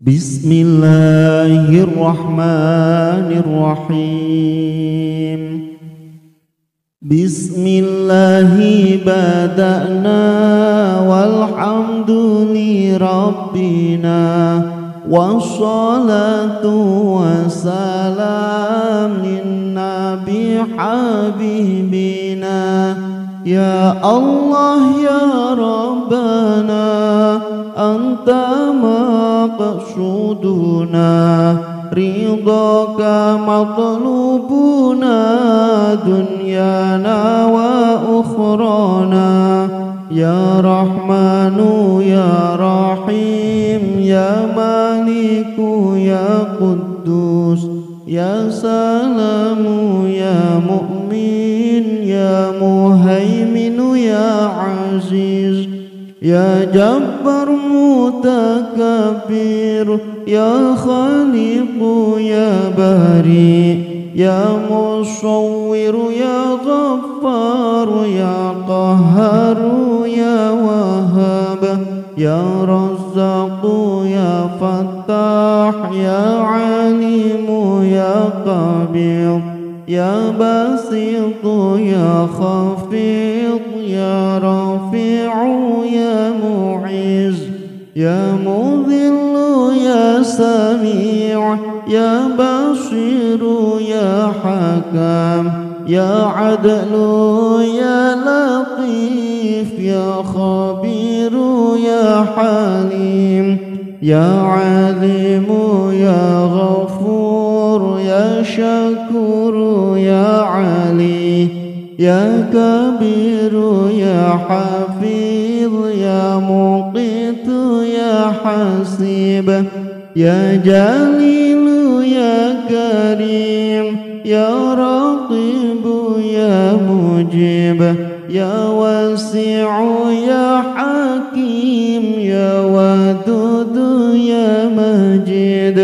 بسم الله الرحمن الرحيم بسم الله بدأنا والحمد لربنا والصلاة والسلام للنبي حبيبنا يا الله يا ربنا مطلوبنا دنيانا وأخرانا. يا رحمن يا رحيم يا مالك يا قدوس يا سلام يا مؤمن يا مهيمن يا عزيز يا جبار متكبر. يا خالق يا باري يا مصور يا غفار يا قهار يا وهاب يا رزاق يا فتاح يا عليم يا قبيض يا بسيط يا خفيض يا رفيع يا معز يا مذل. يا سميع يا بصير يا حكام يا عدل يا لطيف يا خبير يا حليم يا عليم يا غفور يا شكور يا علي يا كبير يا حفيظ يا مقيت يا حسيب يا جليل يا كريم يا رقيب يا مجيب يا واسع يا حكيم يا ودود يا مجيد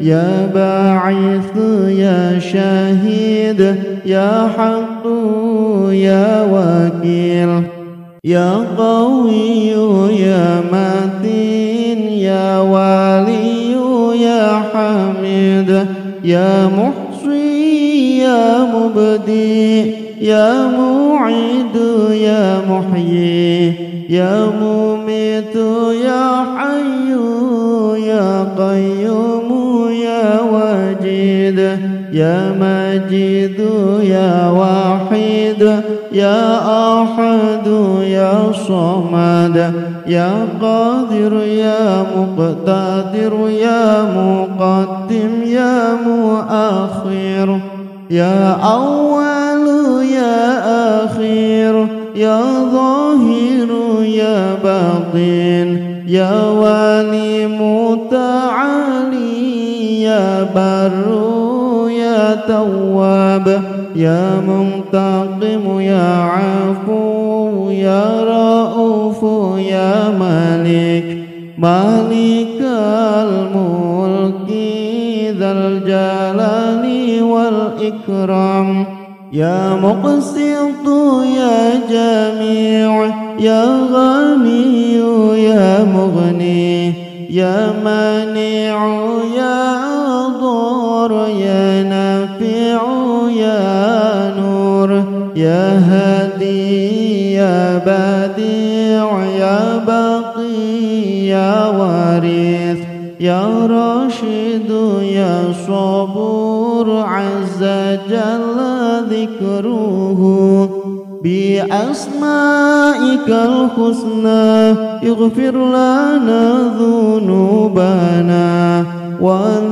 يا باعث يا شهيد يا حق يا وكيل يا قوي يا متين يا محصي يا مبدي يا معيد يا محيي يا مميت يا حي يا قيوم. يا مجيد يا وحيد يا أحد يا صمد يا قادر يا مقتدر يا مقدم يا مؤخر يا أول يا أخير يا ظاهر يا باطن يا ولي متعالي يا بر يا تواب يا منتقم يا عفو يا رؤوف يا مالك. مالك الملك ذا الجلال والإكرام. يا مقسط يا جميع يا غني يا مغني. يا مانع يا ضار يا يا هادي يا بديع يا بقي يا وارث يا راشد يا صبور عز جل ذكره بأسمائك الحسنى اغفر لنا ذنوبنا ولوالدينا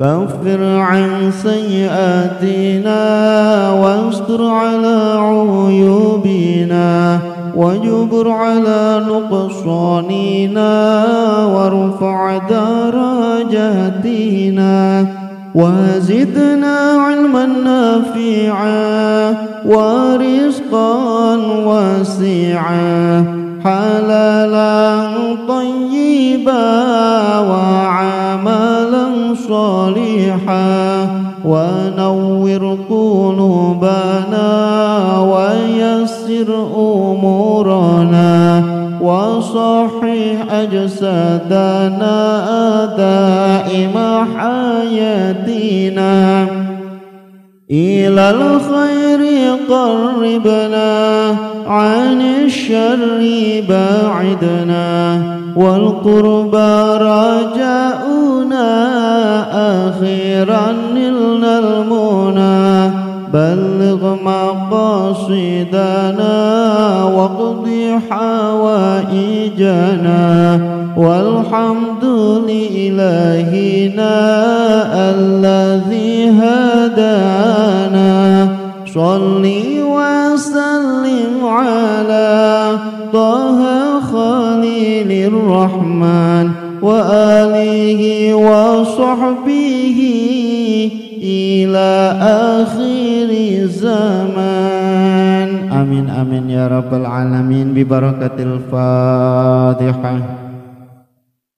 كفر عن سيئاتنا واستر على عيوبنا وجبر على نقصاننا وارفع درجاتنا وزدنا علما نافعا ورزقا واسعا حلالا طيبا وعملا صالحا ونور قلوبنا ويسر أمورنا وصحح أجسادنا دائم حياتنا. إلى الخير قربنا عن الشر باعدنا والقربى رجاؤنا أخيرا نلنا المنى بلغ مقاصدنا واقض حوائجنا والحمد لإلهنا الذي هدانا. صل وسلم على طه خليل الرحمن وآله وصحبه إلى آخر الزمان آمين آمين يا رب العالمين. ببركة الفاتحة.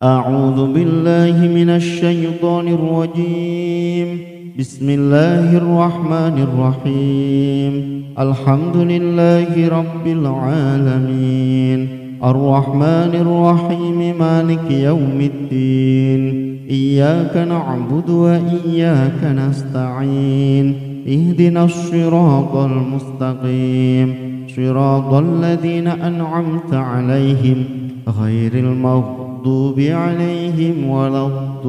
أعوذ بالله من الشيطان الرجيم. بسم الله الرحمن الرحيم. الحمد لله رب العالمين. الرحمن الرحيم مالك يوم الدين. إياك نعبد وإياك نستعين. اهدنا الصراط المستقيم. صراط الذين أنعمت عليهم غير المغضوب عليهم ولا الضالين.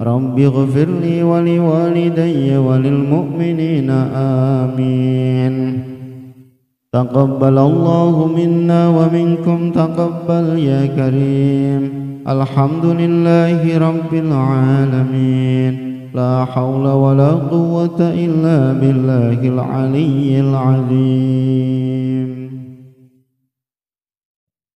رب اغفر لي ولوالدي وللمؤمنين آمين. تقبل الله منا ومنكم تقبل يا كريم. الحمد لله رب العالمين. لا حول ولا قوة إلا بالله العلي العظيم.